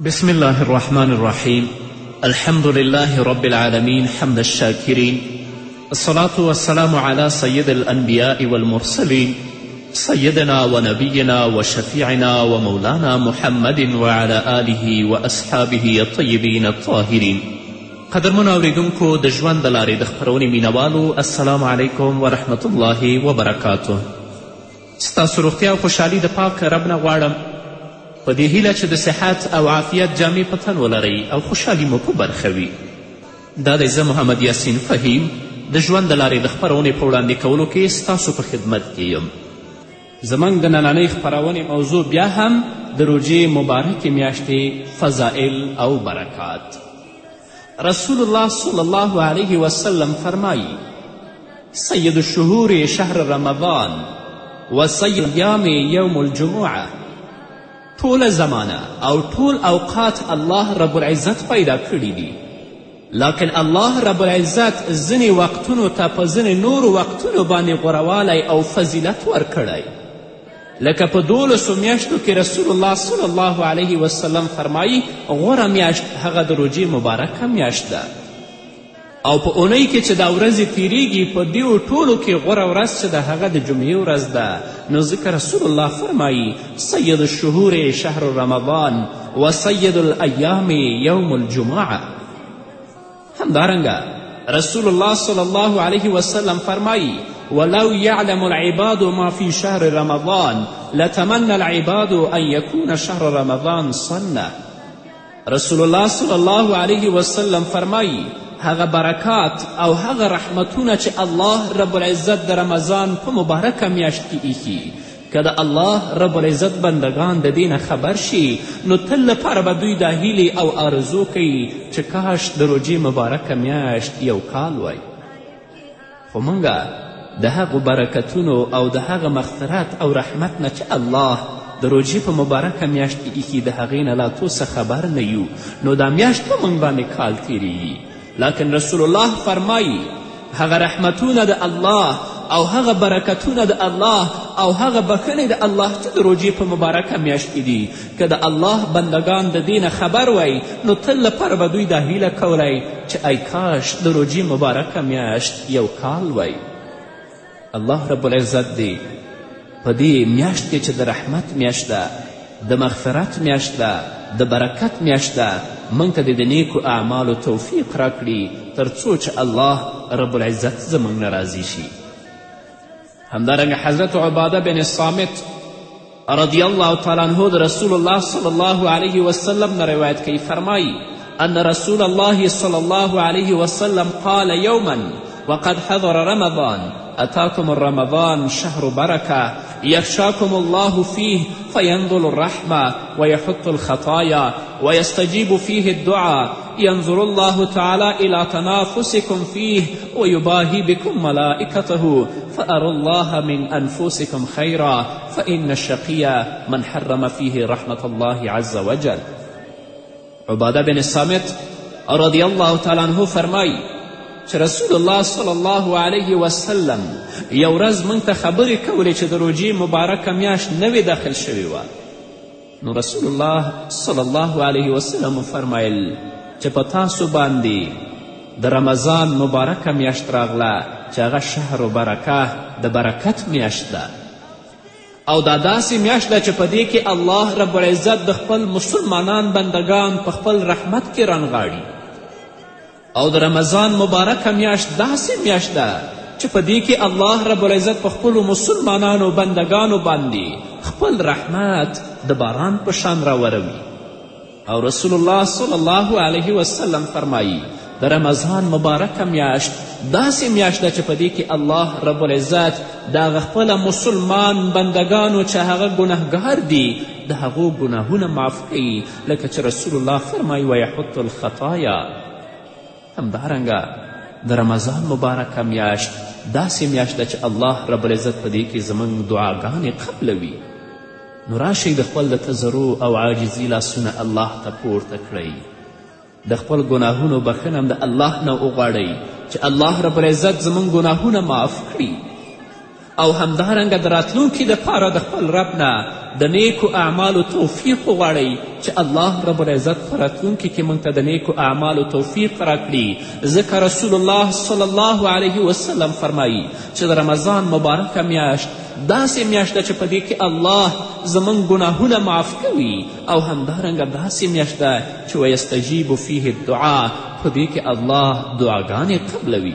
بسم الله الرحمن الرحيم الحمد لله رب العالمين حمد الشاكرين الصلاة والسلام على سيد الأنبياء والمرسلين سيدنا ونبينا وشفيعنا ومولانا محمد وعلى آله وأصحابه الطيبين الطاهرين قدر منوریدونکو د ژوند د لارې د خپرونې مینوالو السلام علیکم ورحمت الله وبرکاته ستاسو روغتیا او خوشحالي د پاک رب نه غواړم په دې هیله چې د صحت او عافیت جامې په تن ولرئ او خوشحالي مو په برخه وي دا دی زه محمد یاسین فهیم د ژوند د لارې د خپرونې په وړاندې کولو کې ستاسو په خدمت کې یم زموږ د نننۍ خپرونې موضوع بیا هم د روژې مبارکې میاشتې فضائل او برکات رسول الله صلی الله علیه وسلم فرمایی سید الشهور شهر رمضان و سید ایام یوم الجمعه ټوله زمانه او ټول اوقات الله رب العزت پیدا کړي دي لکن الله رب العزت ځینې وقتونو ته په ځینې نورو وقتونو باندې غوروالی او فضیلت ورکړی لکه په دولسو میاشتو کې رسول الله صلی الله علیه وسلم فرمایی غوره میاشت هغه د روژې مبارکه میاشت ده او په اونۍ کې چې دا ورځې تیریږي په دیو ټولو کې غوره ورځ چې د هغه د جمعې ورځ ده نو ځکه رسول الله فرمایی سید الشهور شهر رمضان و سید الایام یوم الجمعه همدارنګه رسول الله صلی الله علیه وسلم فرمایی ولو يعلم العباد ما في شهر رمضان لتمنى العباد ان يكون شهر رمضان صنه رسول الله صلی الله علیه وسلم فرمایی هغه برکات او هغه رحمتونه چې الله رب العزت د رمضان په مبارکه میاشت کې ایښي که د الله رب العزت بندګان د دې نه خبر شي نو تل لپاره به دوی دا هیلې او آرزو کوي چې کاش د روژې مبارکه میاشت یو کال وای خو موږ د هغو برکتونو او د هغه مغفرت او رحمت نه چې الله د روژې په مبارکه میاشت کې ایښي د هغې نه لا توسه خبر نه یو نو دا میاشت په موږ باندې کال تیریږي لکن رسول الله فرمایی هغه رحمتونه د الله او هغه برکتونه د الله او هغه بخښنې د الله چې د روژې په مبارکه میاشت کې دي که د الله بندگان د دې نه خبر وای نو تل لپاره به دوی دا هیله کولی چې ای کاش د روژې مبارکه میاشت یو کال وای الله رب العزت دی په دې میاشت کې چې د رحمت میاشت ده د مغفرت میاشت ده د برکت میاشت ده موږ ته دې د نیکو اعمالو توفیق راکړي تر څو چې الله رب العزت زموږ نه راضي شي همدارنګه حضرت عباده بن صامت رضی الله تعالی عنه رسول الله صلی الله علیه وسلم نه روایت کوي فرمایي ان رسول الله صلی الله علیه وسلم قال یوما وقد حضر رمضان اتاكم الرمضان شهر بركه يخشاكم الله فيه فينظر الرحمة ويحط الخطايا ويستجيب فيه الدعاء ينظر الله تعالى إلى تنافسكم فيه ويباهي بكم ملائكته فأروا الله من أنفسكم خيرا فإن الشقي من حرم فيه رحمة الله عز وجل عباده بن الصامت رضی الله تعالی عنه فرمایی چې رسول الله صلی الله علیه وسلم یو ورځ موږ ته خبرې کولې چې د روژې مبارکه میاشت نوې داخل شوې وه نو رسول الله صلی الله علیه وسلم وفرمایل چې په تاسو باندې د رمضان مبارکه میاشت راغله چې هغه شهر برکه د برکت میاشت ده او دا داسې میاشت ده چې په دې کې الله رب العزت د خپل مسلمانان بندگان په خپل رحمت کې رانغاړي او د رمضان مبارکه میاشت داسې میاشت ده چې په دې کې الله رب العزت په خپلو مسلمانانو بندګانو باندې خپل رحمت د باران په شان راوروي او رسول الله صلی الله علیه وسلم فرمایی د رمضان مبارکه میاشت داسې میاشت ده چې په دې کې الله رب العزت د هغه خپله مسلمان بندګانو چې هغه ګنهګار دي د هغو ګناهونه معاف کوي لکه چې رسول الله فرمایي ویحط الخطایا همدارنګه د رمضان مبارکه میاشت داسې میاشت ده چې الله رب العزت په دې کې زموږ دعاګانې قبلوي نو راشئ د خپل د تزرو او عاجزي لاسونه الله ته پورته کړئ د خپل ګناهونو بخښنه هم د الله نه وغواړئ چې الله رب العزت زموږ ګناهونه معاف کړي او همدارنګه د راتلونکي دپاره د خپل رب نه د نیکو اعمالو توفیق وغواړئ چې الله رب العزت په راتلونکي کې موږ ته د نیکو اعمالو توفیق راکړي ځکه رسول الله صلی الله علیه وسلم فرمایی چې د رمضان مبارکه میاشت داسې میاشت ده چې په دې کې الله زموږ ګناهونه معاف کوي او همدارنګه داسې میاشت ده چې ویستجیب فیه الدعا په دې کې الله دعاګانې قبلوي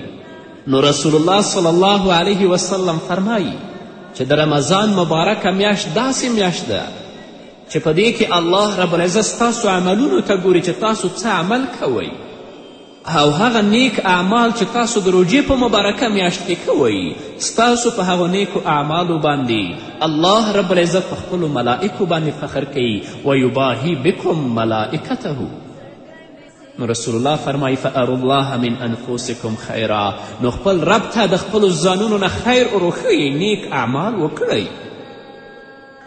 نو رسول الله صلی الله علیه وسلم فرمایی چې د رمضان مبارکه میاشت داسې میاشت ده چې په دې کې الله رب العزت ستاسو عملونو ته ګوري چې تاسو څه عمل کوئ او هغه نیک اعمال چې تاسو د روژې په مبارکه میاشت کې کوئ ستاسو په هغو نیکو اعمالو باندې الله رب العزت په خپلو ملائکو باندې فخر کوي ویباهي بکم ملائکته نو رسول الله فرمایي فارو الله من انفسکم خیرا نو خپل رب ته د خپلو ځانونو نه خیر وروښیئ نیک اعمال وکړئ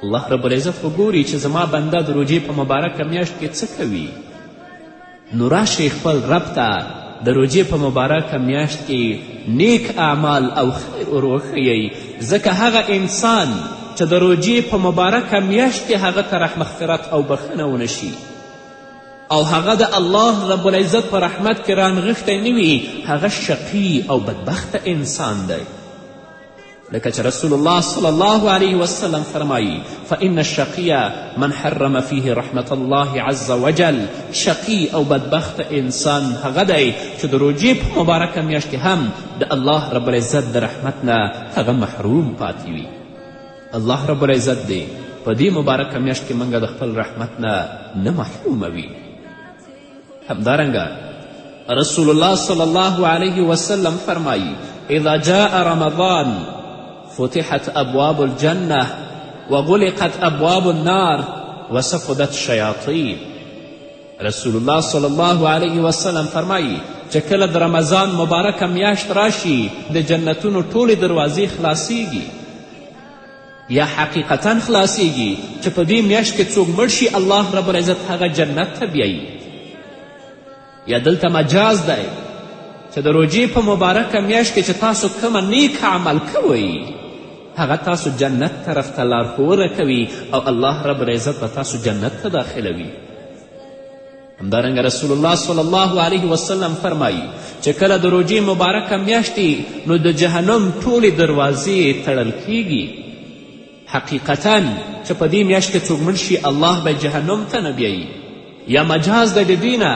الله رب العزت خو ګوري چې زما بنده د روژې په مبارکه میاشت کې څه کوي نو راشئ خپل رب ته د روژې په مبارکه میاشت کې نیک اعمال او خیر وروښیئ ځکه هغه انسان چې د روژې په مبارکه میاشت کې هغه ته رحمغفرت او بخښنه ونه شي او هغه د الله رب العزت په رحمت کې رانغښتی نه وي هغه شقي او بدبخته انسان دی لکه چې رسول الله صلی الله علیه وسلم فرمایی فان الشقیه من حرم فیه رحمت الله عز وجل شقی او بدبخت انسان هغه دی چې د روجې په مبارکه میاشت کې هم د الله رب العزت د رحمت نه هغه محروم پاتې وي الله رب العزت دی په دې مبارکه میاشت کې موږ د خپل رحمت نه نه محروموي همدارنګه رسول الله صلی الله علیه وسلم فرمایی اذا جاء رمضان فتحت ابواب الجنه وغلقت ابواب النار وسفدت شیاطین رسول الله صلی الله علیه وسلم فرمایی چې کله د رمضان مبارکه میاشت راشي د جنتونو ټولې دروازې خلاصیږي یا حقیقتا خلاصیږي چې په دې میاشت کې څوک مړ شي الله رب العزت هغه جنت ته بیایي یا دلته مجاز دی چې د روژې په مبارکه میاشت کې چې تاسو کومه نیک عمل کوئ هغه تاسو جنت طرف ته لارښوونه کوي او الله رب العزت به تاسو جنت ته داخلوي همدارنګه رسول الله صلی الله علیه وسلم فرمایی چې کله د روژې مبارکه میاشتې نو د جهنم ټولې دروازې تړل کیږي حقیقتا چې په دې میاشت کې څوک مړ شي الله به جهنم ته نه بیایي یا مجاز د دې نه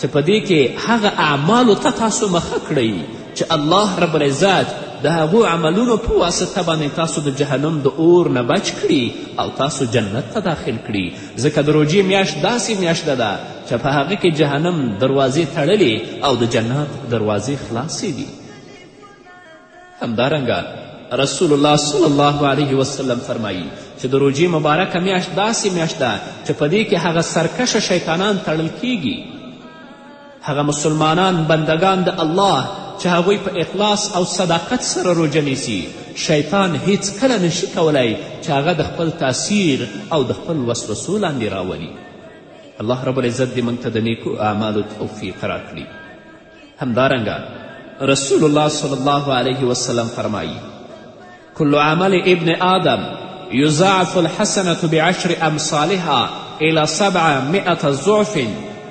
چې په دې کې هغه اعمالو ته تاسو مخه کړئ چې الله رب العزت د هغو عملونو په واسطه باندې تاسو د جهنم د اور نه بچ کړي او تاسو جنت ته داخل کړي ځکه د روژې میاشت داسې میاشت ده چې په هغه کې جهنم دروازې تړلې او د جنت دروازې خلاصې دي همدارنګه رسول الله صلی الله علیه وسلم فرمایی چې د روژې مبارکه میاشت داسې میاشت ده چې په دې کې هغه سرکشه شیطانان تړل کیږي هغه مسلمانان بندګان د الله چې هغوی په اخلاص او صداقت سره روژه نیسي شیطان هیڅکله نشي کولی چې هغه د خپل تاثیر او د خپل وسوسو لاندې راولي الله رب العزت دې موږ ته د نیکو اعمالو توفیق راکړي همدارنګه رسول الله صلی الله علیه وسلم فرمایی کل عمل ابن آدم یضاعف الحسنة بعشر امثالها الى سبعمائة ضعف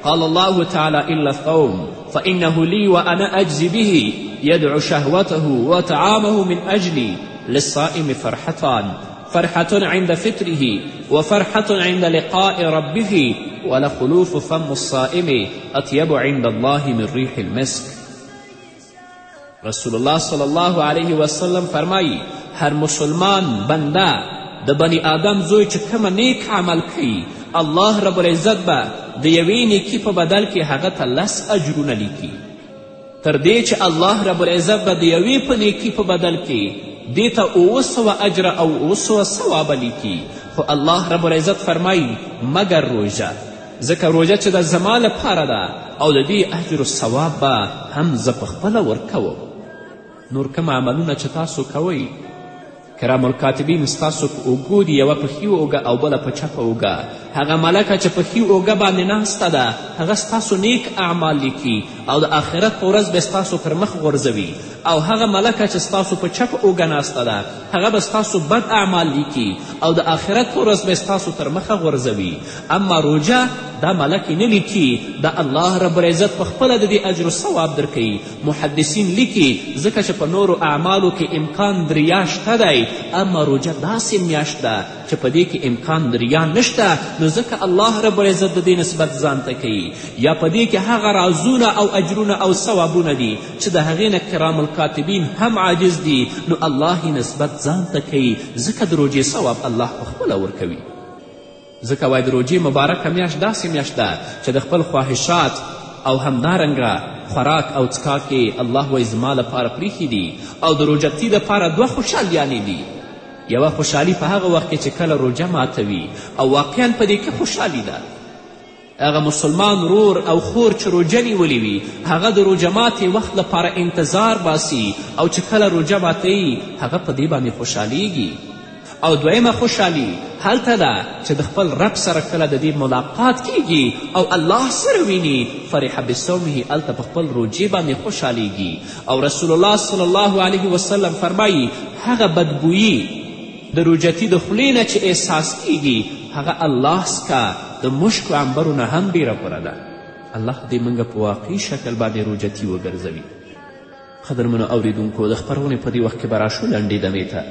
قال الله تعالى إلا الثوم فإنه لي وأنا أجزي به يدعو شهوته وطعامه من أجلي للصائم فرحتان فرحة عند فطره وفرحة عند لقاء ربه ولخلوف فم الصائم أطيب عند الله من ريح المسك رسول الله صلی الله علیه وسلم فرمایی هر مسلمان بنده د بني آدم زوی چې کومه نیک عمل کوي الله رب العزت به د یوې نیکي په بدل کې هغه ته لس اجرونه لیکي تر دې چې الله رب العزت به د یوې په نیکي په بدل کې دې ته اووه سوه اجره او اووه سوه ثوابه لیکي خو الله رب العزت فرمایي مګر روژه ځکه روژه چې ده زما لپاره ده او د دې اجر ثواب به هم زه په خپله ورکوم نور کوم عملونه چې تاسو کوئ کرام الکاتبین ستاسو په اوږو دي یوه په ښي اوږه او بله په چپه اوږه هغه ملکه چې په ښي اوږه باندې ناسته ده هغه ستاسو نیک اعمال لیکي او د آخرت په ورځ به ستاسو پر مخ غورځوي او هغه ملکه چې ستاسو په چپ اوږه ناسته ده هغه به ستاسو بد اعمال لیکي او د آخرت په ورځ به ستاسو تر مخه غورځوي اما روژه دا ملک نه لیکي دا الله رب العزت په خپله د دې اجر ثواب درکوي محدثین لیکي ځکه چې په نورو اعمالو کې امکان دریا شته دی اما روژه داسې میاشت ده چې په دې کې امکان دریا نشته نو ځکه الله رب العزت د دې نسبت ځان ته کوي یا په دې کې هغه رازونه او اجرونه او ثوابونه دي چې د هغې نه کرام الکاتبین هم عاجز دي نو الله یې نسبت ځان ته کوي ځکه د روژې ثواب الله پخپله ورکوي ځکه وایي د روژې مبارکه میاشت داسې میاشت ده چې د خپل خواهشات او همدارنګه خوراک او څکاک یې الله وایي زما لپاره پریښي دي او د روژتي دپاره دوه خوشحالیانې دي یوه خوشحالي په هغه وخت کې چې کله روژه ماتوي او واقعا په دې کې خوشحالي ده هغه مسلمان رور او خور چې روژه نیولې وي هغه د روژه ماتې وخت لپاره انتظار باسي او چې کله روژه ماتوي هغه په دې باندې خوشحالیږي او دویمه خوشحالي هلته ده چې د خپل رب سره کله د دې ملاقات کیږي او الله سره ویني فرح بصومه هلته په خپل روجې باندې خوشحالیږي او رسول الله صلی الله علیه وسلم فرمایی هغه بدبویي د روجتي د خولې نه چې احساس کیږي هغه الله سکه د مشکو عنبرو نه هم ډیره غوره ده الله دې موږ په واقعي شکل باندې روجتي وګرځوي قدرمنو اوریدونکو د خپرونې په دې وخت کې به راشو لنډې دمې ته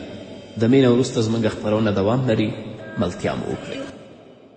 دمې نه وروسته زموږ خپرونه دوام لري ملتیا مو وکړئ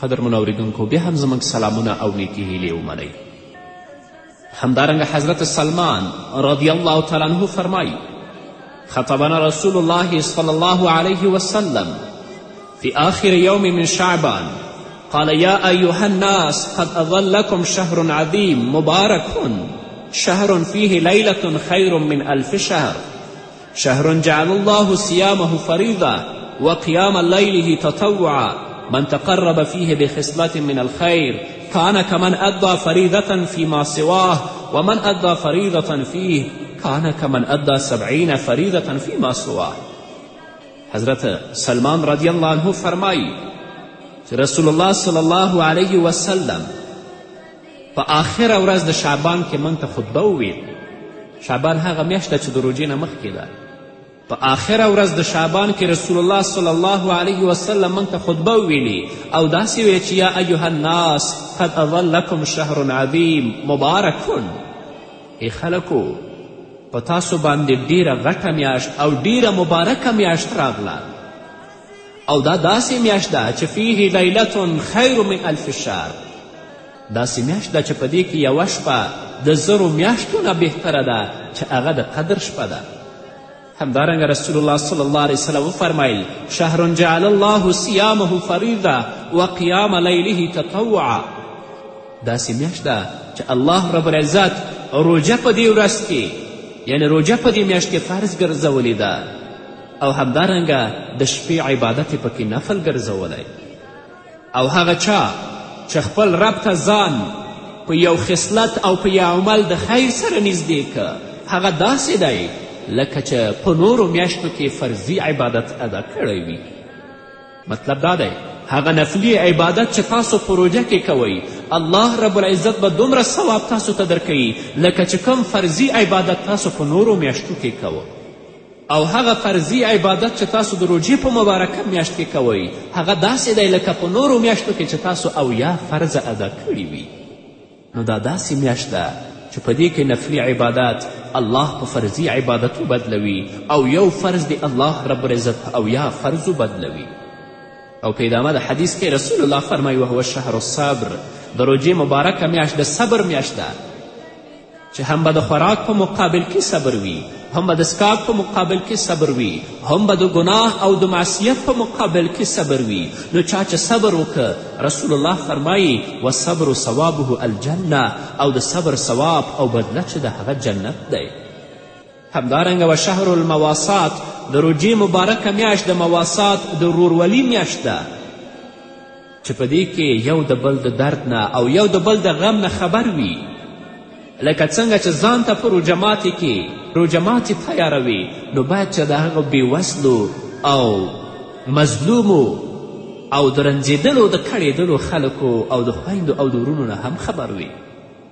قدرمنو اوریدونکو بیا هم زموږ سلامونه او نیکې هیلې ومنئ همدارنګه حضرت سلمان رضی الله تعالی عنه فرمایي خطبنا رسول الله صلی الله علیه وسلم فی آخر یوم من شعبان قال یا ایها الناس قد اظلکم شهر عظیم مبارک شهر فیه لیلة خیر من الف شهر شهر جعل الله صيامه فريضة وقيام ليله تطوعا من تقرب فيه بخصلة من الخير كان كمن أدى فريضة فيما سواه ومن أدى فريضة فيه كان كمن أدى سبعين فريضة فيما سواه حضرت سلمان رضی الله عنه فرمایی چې رسول الله صلی الله علیه وسلم په آخره ورځ د شعبان کې موږ ته خطبه وویل شعبان هغه میاشت ده چې د روژې نه مخکې ده په آخره ورځ د شعبان کې رسول الله صلی الله علیه وسلم موږ ته خطبه وویلي او داسې ویل چې یا ایها الناس قد اظلکم شهر عظیم مبارکون ای خلکو په تاسو باندې ډیره غټه میاشت او ډیره مبارکه میاشت راغله او دا داسې میاشت ده چې فیه لیلة خیر من الف شهر داسې میاشت ده چې په دې کې یوه شپه د زرو میاشتو نه بهتره ده چې هغه د قدر شپه ده همدارنګه رسول الله صلی الله علیه وسلم وفرمایل شهر جعل الله صیامه فریضه وقیام لیله تطوعا داسې میاشت ده چې الله رب العزت روژه په دې ورځ کې یعنې روژه په دې میاشت کې فرض ګرځولې ده او همدارنګه د شپې عبادت یې پکې نفل ګرځولی او هغه چا چې خپل رب ته ځان په یو خصلت او په یو عمل د خیر سره نږدې که هغه داسې دی لکه چې په نورو میاشتو کې فرضي عبادت ادا کړی وي مطلب دا دی هغه نفلی عبادت چې تاسو په روژه کې کوئ الله رب العزت به دومره ثواب تاسو ته درکوي لکه چې کوم فرضي عبادت تاسو په نورو میاشتو کې کوئ او هغه فرضي عبادت چې تاسو د روژې په مبارکه میاشت کې کوئ هغه داسې دی لکه په نورو میاشتو کې چې تاسو اویا فرضه ادا کړي وي نو دا داسې میاشت ده چې په دې کې نفلي عبادات الله په فرضي عبادتو بدلوي او یو فرض د الله رب العزت په اویا فرضو بدلوي او په ادامه د حدیث کې رسول الله فرمایي وهو شهر الصبر د روژې مبارکه میاشت د صبر میاشت ده چې هم به د خوراک په مقابل کې صبر وي هم به د سکاک په مقابل کې صبر وي هم به د ګناه او د معصیت په مقابل کې صبر وي نو چا چې صبر وکړه رسول الله فرمایي و صبر ثوابه الجنه او د صبر ثواب او بدله چې د هغه جنت دی همدارنګه و شهر المواسات د روجې مبارکه میاشت د مواسات د ورورولي میاشت ده چې په دې کې یو د بل د درد نه او یو د بل د غم نه خبر وي لکه څنګه چې ځان ته په روجماتې کې روجماتې تیاروي نو باید چې د هغه بېوسلو او مظلومو او د رنځېدلو د کړېدلو خلکو او د خویندو او د ورونو نه هم خبر وي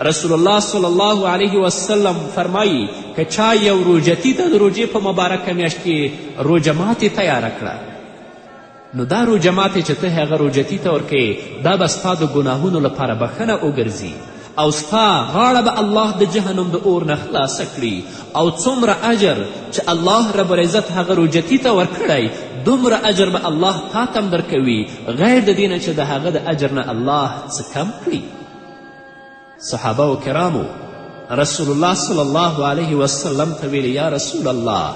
رسول الله صلی الله علیه وسلم فرمایی که چا یو روژتی ته د روژې په مبارکه میاشت کې روژه ماتې تیاره کړه نو دا روژه ماتې چې ته هغه روژتی ته ورکوې دا به ستا د ګناهونو لپاره بښنه وګرځي او ستا غاړه به الله د جهنم د اور نه خلاصه کړي او څومره اجر چې الله رب العزت هغه روژتی ته ورکړی دومره اجر به الله تا ته هم درکوي غیر د دې نه چې د هغه د اجر نه الله څه کم کړي صحابه و کرامو رسول الله صلی الله علیه وسلم ته ویلې یا رسول الله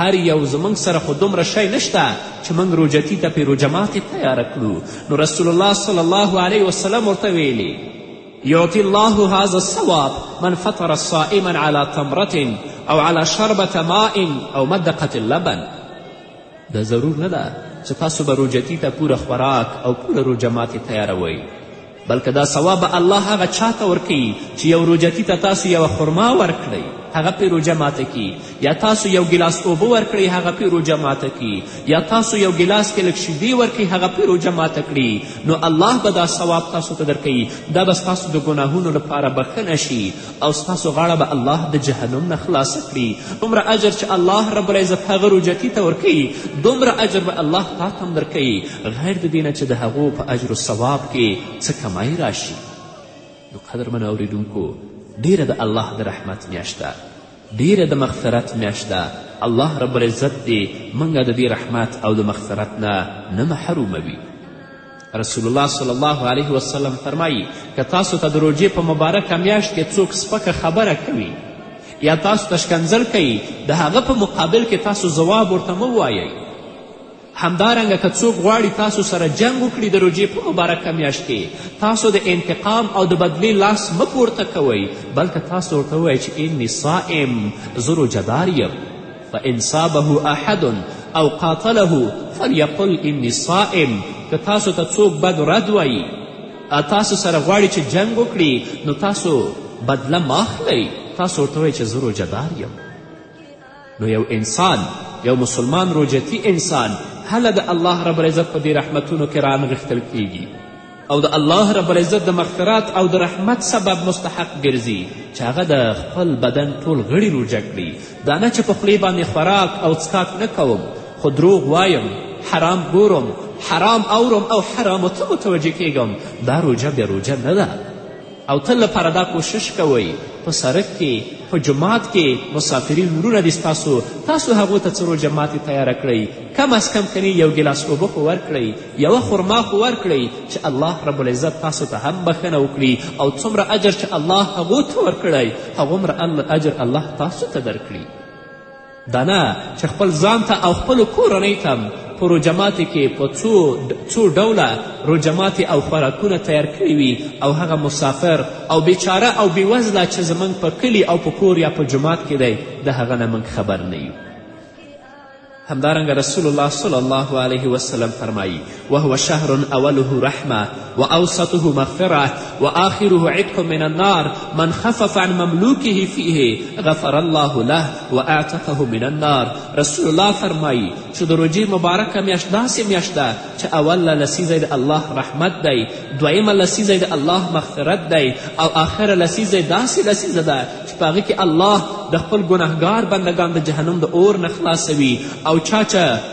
هر یو زموږ سره خو دومره شی نشته چې موږ روجتي ته پې روژه ماتې تیاره کړو نو رسول الله صلی الله علیه وسلم ورته ویلي یعطي الله هذا الصواب من فطر صائما على تمرة او على شربة ماء او مدقة اللبن دا ضرور نه ده چې تاسو به روژتي ته پوره خوراک او پوره روژه ماتې تیاروئ بلکې دا ثواب به الله هغه چا ته ورکوي چې یو روژتي ته تاسو یوه خرما ورکړئ هغه پرې روژه ماته کي یا تاسو یو ګیلاس اوبه ورکړئ هغه پرې روژه ماته کي یا تاسو یو ګیلاس کې لږ شیدې ورکړئ هغه پرې روژه ماته کړي نو الله به دا ثواب تاسو ته درکوي دا به ستاسو د ګناهونو لپاره بښنه شي او ستاسو غاړه به الله د جهنم نه خلاصه کړي دومره اجر چې الله رب العزت هغه روجتي ته ورکوي دومره اجر به الله تا ته هم درکوي غیر د دې نه چې د هغو په اجر و ثواب کې څه کمی راشي نو قدرمنو اورېدونکو ډیره د الله د رحمت میاشت ده ډیره د مغفرت میاشت ده الله رب العزت دې موږ د دې رحمت او د مغفرت نه نه محروموي رسول الله صلی الله علیه وسلم فرمایی که تاسو ته د روژې په مبارکه میاشت کې څوک سپکه خبره کوي یا تاسو ته شکنځل کوي د هغه په مقابل کې تاسو ځواب ورته مه ووایئ همدارنګه که څوک غواړي تاسو سره جنګ وکړي د روژې په مبارکه میاشت کې تاسو د انتقام او د بدلې لاس مه پورته کوئ بلکه تاسو ورته ووایئ چې اني صائم زه روژهدار یم فان صابه احد او قاتله فلیقل انی صائم که تاسو ته څوک بد رد وایي تاسو سره غواړي چې جنګ وکړي نو تاسو بدله ماخلئ تاسو ورته وایئ چې زه روژهدار یم نو یو انسان یو مسلمان روژتي انسان هله د الله رب العزت په دې رحمتونو کې رانغښتل کیږي او د الله رب العزت د مغفرات او د رحمت سبب مستحق ګرځي چې هغه د خپل بدن ټول غړي روژه کړي دا نه چې په خولې باندې خوراک او څکاک نه کوم خو دروغ وایم حرام ګورم حرام اورم او حرامو ته متوجه کیږم دا روژه بیا روژه نه ده او تل لپاره دا کوشش کوئ په سرک کې په جماعت کې مسافرین وروڼه دي ستاسو تاسو هغو ته څه روژه ماتې تیاره کړئ کم از کم کنې یو ګیلاس اوبه خو ورکړئ یوه خرما خو ورکړئ چې الله رب العزت تاسو ته هم بښنه وکړي او څومره اجر چې الله هغو ته ورکړی هغومره اجر الله تاسو ته درکړي دا نه چې خپل ځان ته او خپلو کورنۍ ته په روجماتې کې په څو څو ډوله روجماتې او خوراکونه تیار کړي وي او هغه مسافر او بیچاره او بیوزله چې زموږ په کلي او په کور یا په جماعت کې دی د هغه نه موږ خبر نه یو همدارنګه رسول الله صلی الله علیه وسلم فرمایی وهو شهر أوله رحمة وأوسطه مغفرة وآخره عتق من النار من خفف عن مملوکه فيه غفر الله له وأعتقه من النار رسول الله فرمایی چې د روژې مبارکه میاشت داسې میاشت ده چې اوله لسیزه د الله رحمت دی دویمه لسیزه د الله مغفرت دی او آخره لسیزه داسې لسیزه ده چې په هغې کې الله د خپل ګناهګار بندګان د جهنم د اور نه خلاصوي او چا چې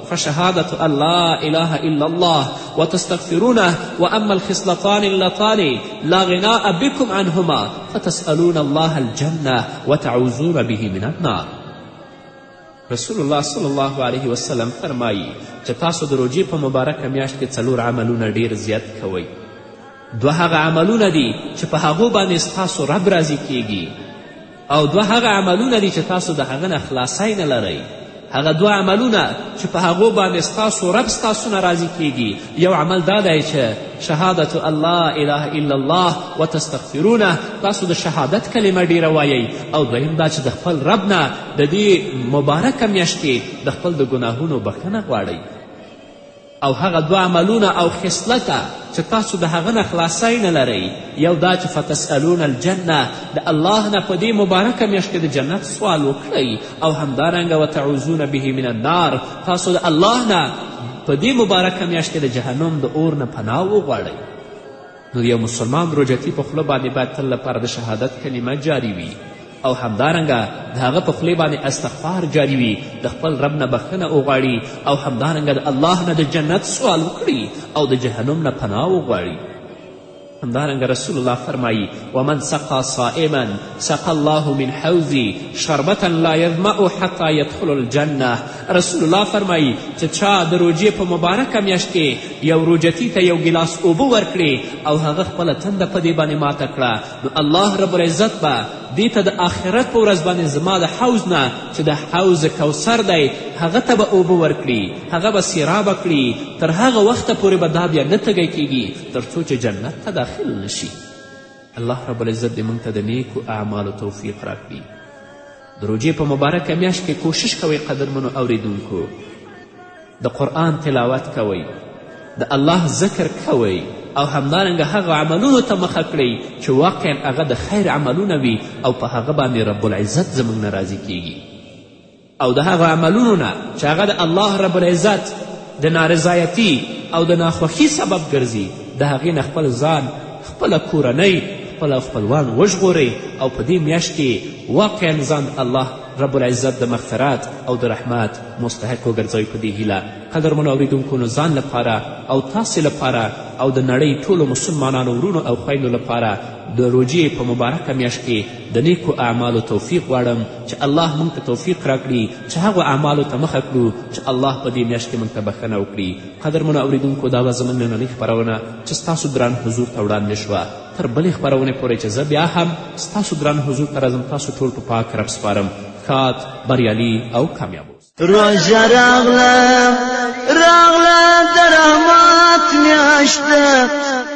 فشهادة أن لا إله إلا الله وتستغفرونه وأما الخصلتان اللتان لا غناء بكم عنهما فتسألون الله الجنة وتعوذون به من النار رسول الله صلی الله علیه وسلم فرمایی چې تاسو د روژې په مبارکه میاشت کې څلور عملونه ډیر زیات کوئ دوه هغه عملونه دي چې په هغو باندې ستاسو رب راضي کیږي او دوه هغه عملونه دي چې تاسو د هغه نه خلاصی نه لرئ هغه دوه عملونه چې په هغو باندې ستاسو رب ستاسو نه راضي کیږي یو عمل دا دی چې شهادت الله اله الا الله وتستغفرونه تاسو د شهادت کلمه ډیره وایئ او دویم دا چې د خپل رب نه د دې مبارکه میاشت کې د خپل د ګناهونو بخښنه غواړئ او هغه دوه عملونه او خصلته چې تاسو د هغه نه خلاصی نه لرئ یو دا چې فتسألون الجنه د الله نه په دې مبارکه میاشت کې د جنت سوال وکړئ او همدارنګه وتعوذون به من النار تاسو د الله نه په دې مبارکه میاشت کې د جهنم د اور نه پناه وغواړئ نو د یو مسلمان د روژتي په خوله باندې باید تل لپاره د شهادت کلمه جاري وي او همدارنګه د هغه په خولې باندې استغفار جاري وي د خپل رب نه بخښنه وغواړي او همدارنګه د الله نه د جنت سوال وکړي او د جهنم نه پناه وغواړي همدارنګه رسول الله فرمایی ومن سقا صائما سقا الله من حوزی شربتا لا یظمأ حتی یدخل الجنه رسول الله فرمایی چې چا د روژې په مبارکه میاشت کې یو روژتي ته یو ګیلاس اوبه ورکړې او هغه خپله تنده په دې باندې ماته کړه نو الله رب العزت به دې ته د آخرت په ورځ باندې زما د حوز نه چې د حوز کوثر دی هغه ته به اوبه ورکړي هغه به سیرابه کړي تر هغه وخته پورې به دا بیا نه تږی کیږي تر څو چې جنت ته داخل نشي الله رب العزت دې موږ ته د نیکو اعمالو توفیق راکړي د روژې په مبارکه میاشت کې کوشش کوئ قدرمنو اوریدونکو د قرآن تلاوت کوئ د الله ذکر کوئ او همدارنګه هغه عملونو ته مخه کړئ چې واقعا هغه د خیر عملونه وي او په هغه باندې رب العزت زموږ نه راضي کیږي او د هغه عملونو نه چې هغه د الله رب العزت د نارضایتي او د ناخوښي سبب ګرځي د هغې نه خپل ځان خپله کورنۍ خپل او خپلوان وژغورئ او په دې میاشت کې واقعا ځان الله رب العزت د مغفرت او د رحمت مستحق وګرځوي په دې هیله قدرمنو اوریدونکو نو ځان لپاره او تاسې لپاره او د نړۍ ټولو مسلمانانو ورونو او خویندو لپاره د روژې په مبارکه میاشت کې د نیکو اعمالو توفیق غواړم چې الله موږ ته توفیق راکړي چې هغو اعمالو ته مخه کړو چې الله په دې میاشت کې موږ ته بښنه وکړي قدرمنو اورېدونکو دا وه زموږ نننۍ خپرونه چې ستاسو دران حضور ته وړاندې شوه تر بلې خپرونې پورې چې زه بیا هم ستاسو دران حضور ته راځم تاسو ټول په پاک رب سپارم ښاد بریالي او کامیاب روژه راغله راغله د رحمت میاشت